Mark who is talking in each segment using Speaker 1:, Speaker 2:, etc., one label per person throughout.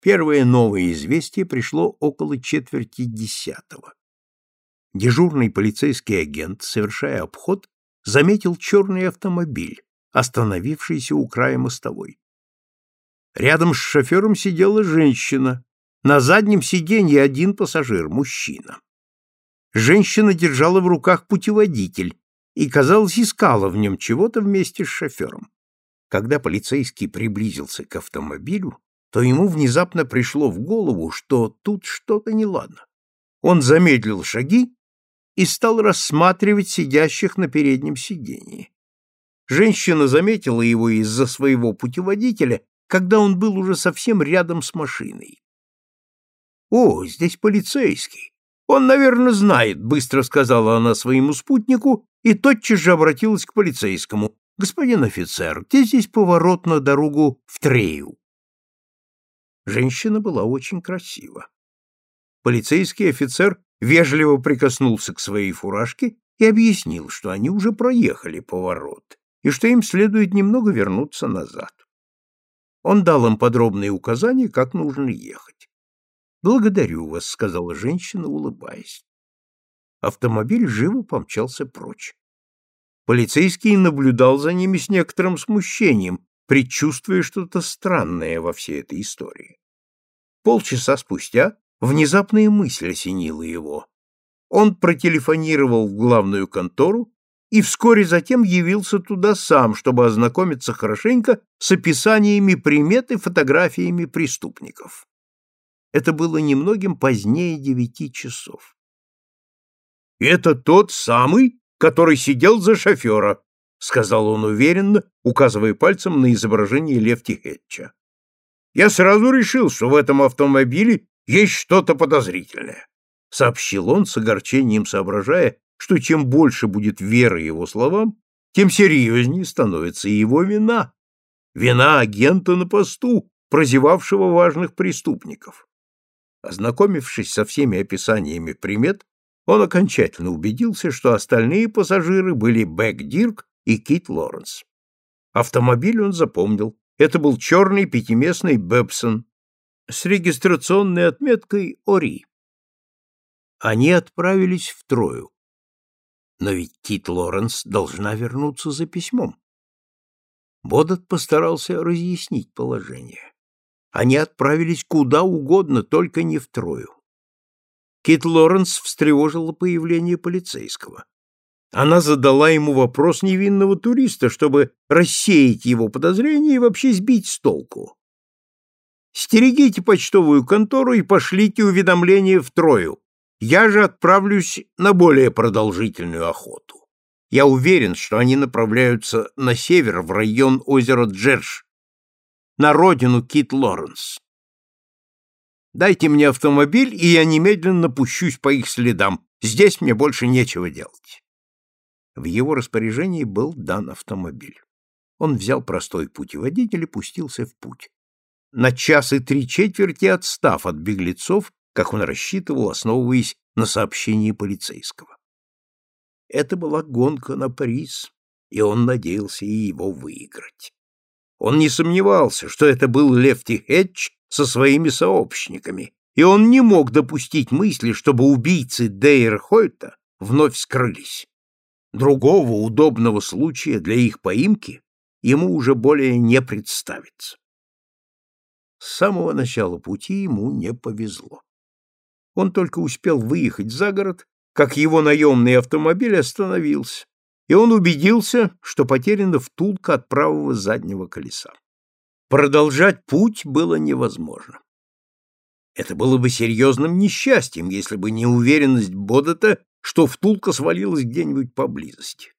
Speaker 1: Первое новое известие пришло около четверти десятого. Дежурный полицейский агент, совершая обход, заметил черный автомобиль, остановившийся у края мостовой. Рядом с шофером сидела женщина, на заднем сиденье один пассажир, мужчина. Женщина держала в руках путеводитель и, казалось, искала в нем чего-то вместе с шофером. Когда полицейский приблизился к автомобилю, то ему внезапно пришло в голову, что тут что-то неладно. Он замедлил шаги и стал рассматривать сидящих на переднем сиденье. Женщина заметила его из-за своего путеводителя, когда он был уже совсем рядом с машиной. «О, здесь полицейский. Он, наверное, знает», — быстро сказала она своему спутнику и тотчас же обратилась к полицейскому. «Господин офицер, где здесь поворот на дорогу в Трею?» Женщина была очень красива. Полицейский офицер вежливо прикоснулся к своей фуражке и объяснил, что они уже проехали поворот и что им следует немного вернуться назад. Он дал им подробные указания, как нужно ехать. «Благодарю вас», — сказала женщина, улыбаясь. Автомобиль живо помчался прочь. Полицейский наблюдал за ними с некоторым смущением, предчувствуя что-то странное во всей этой истории. Полчаса спустя внезапная мысль осенила его. Он протелефонировал в главную контору и вскоре затем явился туда сам, чтобы ознакомиться хорошенько с описаниями примет и фотографиями преступников. Это было немногим позднее девяти часов. «Это тот самый, который сидел за шофера», — сказал он уверенно, указывая пальцем на изображение Левти Хетча. «Я сразу решил, что в этом автомобиле есть что-то подозрительное», — сообщил он с огорчением, соображая, что чем больше будет веры его словам, тем серьезнее становится его вина. Вина агента на посту, прозевавшего важных преступников. Ознакомившись со всеми описаниями примет, он окончательно убедился, что остальные пассажиры были Бэк Дирк и Кит Лоренс. Автомобиль он запомнил. Это был черный пятиместный Бэбсон с регистрационной отметкой «Ори». Они отправились в Трою. Но ведь Кит Лоренс должна вернуться за письмом. Бодот постарался разъяснить положение. Они отправились куда угодно, только не в Трою. Кит Лоренс встревожила появление полицейского. Она задала ему вопрос невинного туриста, чтобы рассеять его подозрения и вообще сбить с толку. «Стерегите почтовую контору и пошлите уведомление в Трою. Я же отправлюсь на более продолжительную охоту. Я уверен, что они направляются на север, в район озера Джерш, на родину Кит Лоренс. Дайте мне автомобиль, и я немедленно пущусь по их следам. Здесь мне больше нечего делать. В его распоряжении был дан автомобиль. Он взял простой путеводитель и пустился в путь. На час и три четверти отстав от беглецов, как он рассчитывал, основываясь на сообщении полицейского. Это была гонка на приз, и он надеялся его выиграть. Он не сомневался, что это был Лефти Хэтч со своими сообщниками, и он не мог допустить мысли, чтобы убийцы Дейр Хойта вновь скрылись. Другого удобного случая для их поимки ему уже более не представится. С самого начала пути ему не повезло. Он только успел выехать за город, как его наемный автомобиль остановился, и он убедился, что потеряна втулка от правого заднего колеса. Продолжать путь было невозможно. Это было бы серьезным несчастьем, если бы не уверенность Бодета, что втулка свалилась где-нибудь поблизости.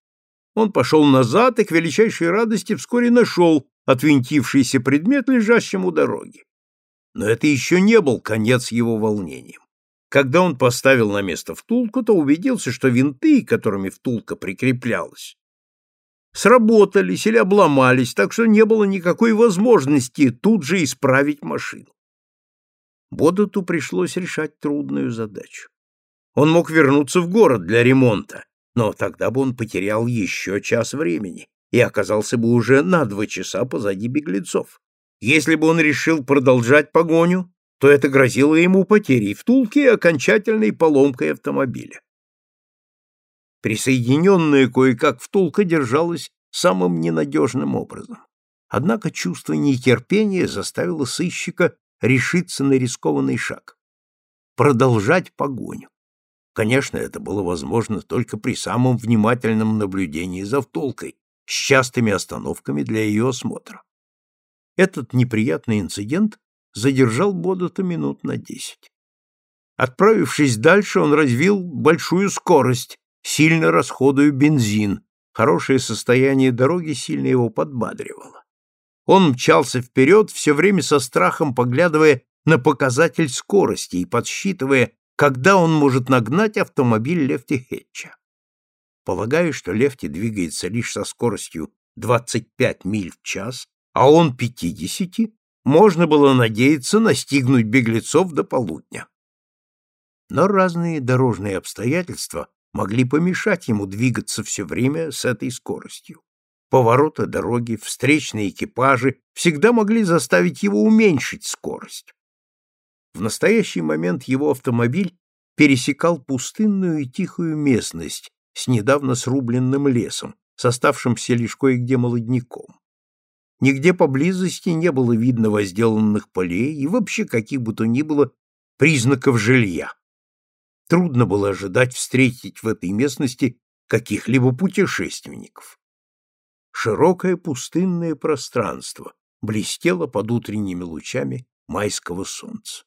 Speaker 1: Он пошел назад и к величайшей радости вскоре нашел отвинтившийся предмет, лежащим у дороги. Но это еще не был конец его волнениям. Когда он поставил на место втулку, то убедился, что винты, которыми втулка прикреплялась, сработались или обломались, так что не было никакой возможности тут же исправить машину. Бодоту пришлось решать трудную задачу. Он мог вернуться в город для ремонта, но тогда бы он потерял еще час времени и оказался бы уже на два часа позади беглецов. Если бы он решил продолжать погоню, то это грозило ему потерей втулки и окончательной поломкой автомобиля. Присоединенная кое-как втулка держалась самым ненадежным образом. Однако чувство нетерпения заставило сыщика решиться на рискованный шаг — продолжать погоню. Конечно, это было возможно только при самом внимательном наблюдении за втулкой, с частыми остановками для ее осмотра. Этот неприятный инцидент задержал Бодота минут на десять. Отправившись дальше, он развил большую скорость, сильно расходуя бензин. Хорошее состояние дороги сильно его подбадривало. Он мчался вперед, все время со страхом поглядывая на показатель скорости и подсчитывая, когда он может нагнать автомобиль Лефти Хетча. Полагая, что Лефти двигается лишь со скоростью 25 миль в час, а он 50, можно было надеяться настигнуть беглецов до полудня. Но разные дорожные обстоятельства могли помешать ему двигаться все время с этой скоростью. Повороты дороги, встречные экипажи всегда могли заставить его уменьшить скорость. В настоящий момент его автомобиль пересекал пустынную и тихую местность с недавно срубленным лесом, с оставшимся лишь кое-где молодняком. Нигде поблизости не было видно возделанных полей и вообще каких бы то ни было признаков жилья. Трудно было ожидать встретить в этой местности каких-либо путешественников. Широкое пустынное пространство блестело под утренними лучами майского солнца.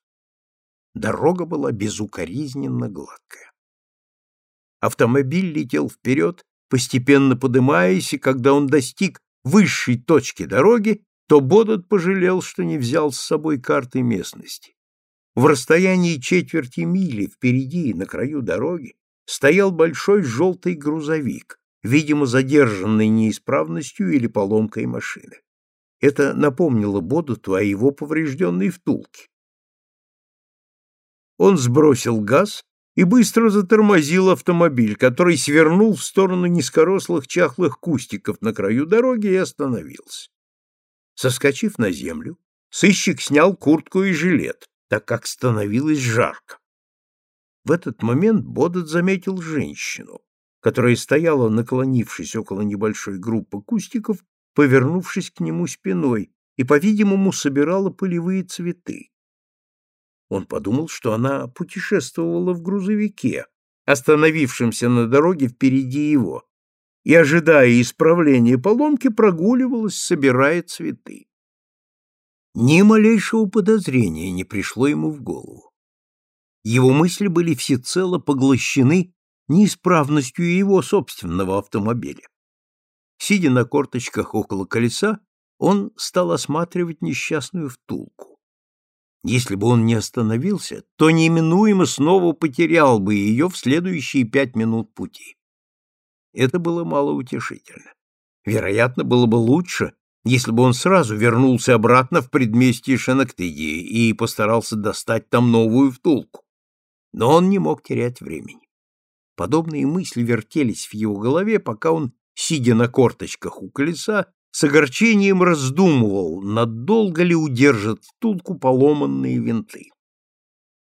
Speaker 1: Дорога была безукоризненно гладкая. Автомобиль летел вперед, постепенно подымаясь, и когда он достиг высшей точки дороги, то Бодот пожалел, что не взял с собой карты местности. В расстоянии четверти мили впереди, на краю дороги, стоял большой желтый грузовик, видимо, задержанный неисправностью или поломкой машины. Это напомнило Бодоту о его поврежденной втулке. Он сбросил газ и быстро затормозил автомобиль, который свернул в сторону низкорослых чахлых кустиков на краю дороги и остановился. Соскочив на землю, сыщик снял куртку и жилет, так как становилось жарко. В этот момент Бодот заметил женщину, которая стояла, наклонившись около небольшой группы кустиков, повернувшись к нему спиной, и, по-видимому, собирала полевые цветы. Он подумал, что она путешествовала в грузовике, остановившемся на дороге впереди его, и, ожидая исправления поломки, прогуливалась, собирая цветы. Ни малейшего подозрения не пришло ему в голову. Его мысли были всецело поглощены неисправностью его собственного автомобиля. Сидя на корточках около колеса, он стал осматривать несчастную втулку. Если бы он не остановился, то неминуемо снова потерял бы ее в следующие пять минут пути. Это было малоутешительно. Вероятно, было бы лучше, если бы он сразу вернулся обратно в предместье Шанактыги и постарался достать там новую втулку. Но он не мог терять времени. Подобные мысли вертелись в его голове, пока он, сидя на корточках у колеса, с огорчением раздумывал, надолго ли удержат втулку поломанные винты.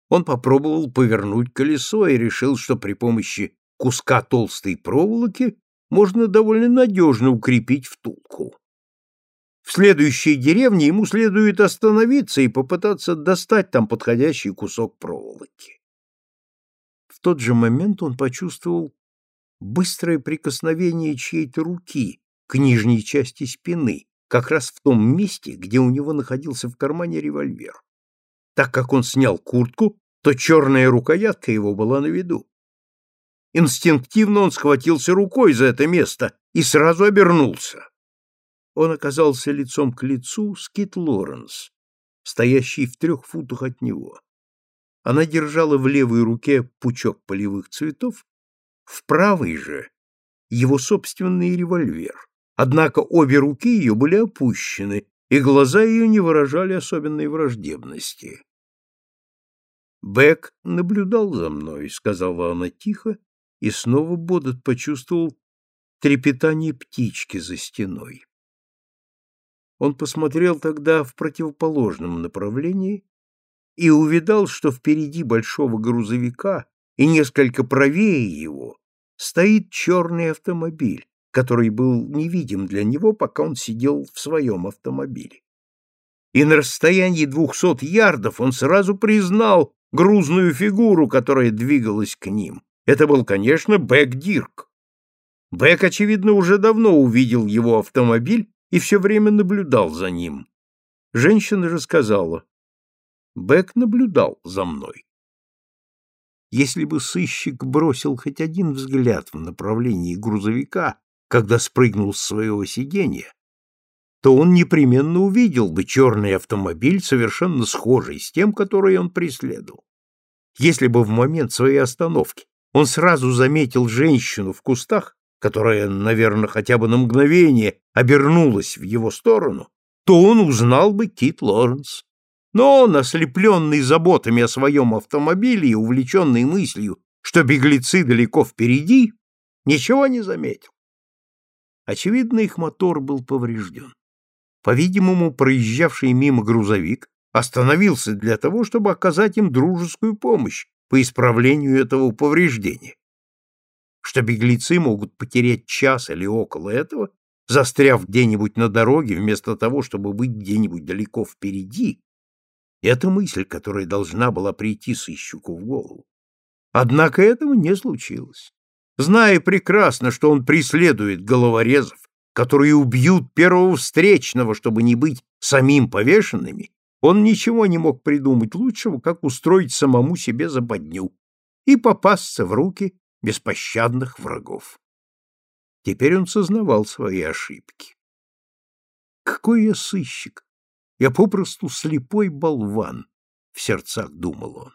Speaker 1: Он попробовал повернуть колесо и решил, что при помощи куска толстой проволоки можно довольно надежно укрепить втулку. В следующей деревне ему следует остановиться и попытаться достать там подходящий кусок проволоки. В тот же момент он почувствовал быстрое прикосновение чьей-то руки к нижней части спины, как раз в том месте, где у него находился в кармане револьвер. Так как он снял куртку, то черная рукоятка его была на виду. Инстинктивно он схватился рукой за это место и сразу обернулся. Он оказался лицом к лицу с Кит Лоренс, стоящей в трех футах от него. Она держала в левой руке пучок полевых цветов, в правой же его собственный револьвер. Однако обе руки ее были опущены, и глаза ее не выражали особенной враждебности. «Бек наблюдал за мной», — сказала она тихо, и снова Бодот почувствовал трепетание птички за стеной. Он посмотрел тогда в противоположном направлении и увидал, что впереди большого грузовика и несколько правее его стоит черный автомобиль, который был невидим для него, пока он сидел в своем автомобиле. И на расстоянии двухсот ярдов он сразу признал грузную фигуру, которая двигалась к ним. Это был, конечно, Бэк Дирк. Бэк, очевидно, уже давно увидел его автомобиль и все время наблюдал за ним. Женщина рассказала. Бэк наблюдал за мной. Если бы сыщик бросил хоть один взгляд в направлении грузовика, когда спрыгнул с своего сиденья, то он непременно увидел бы черный автомобиль, совершенно схожий с тем, который он преследовал. Если бы в момент своей остановки он сразу заметил женщину в кустах, которая, наверное, хотя бы на мгновение обернулась в его сторону, то он узнал бы Кит Лоренс. Но он, ослепленный заботами о своем автомобиле и увлеченный мыслью, что беглецы далеко впереди, ничего не заметил. Очевидно, их мотор был поврежден. По-видимому, проезжавший мимо грузовик остановился для того, чтобы оказать им дружескую помощь по исправлению этого повреждения что беглецы могут потерять час или около этого, застряв где-нибудь на дороге вместо того, чтобы быть где-нибудь далеко впереди, это мысль, которая должна была прийти сыщику в голову. Однако этого не случилось. Зная прекрасно, что он преследует головорезов, которые убьют первого встречного, чтобы не быть самим повешенными, он ничего не мог придумать лучшего, как устроить самому себе западню и попасться в руки беспощадных врагов. Теперь он сознавал свои ошибки. Какой я сыщик! Я попросту слепой болван, в сердцах думал он.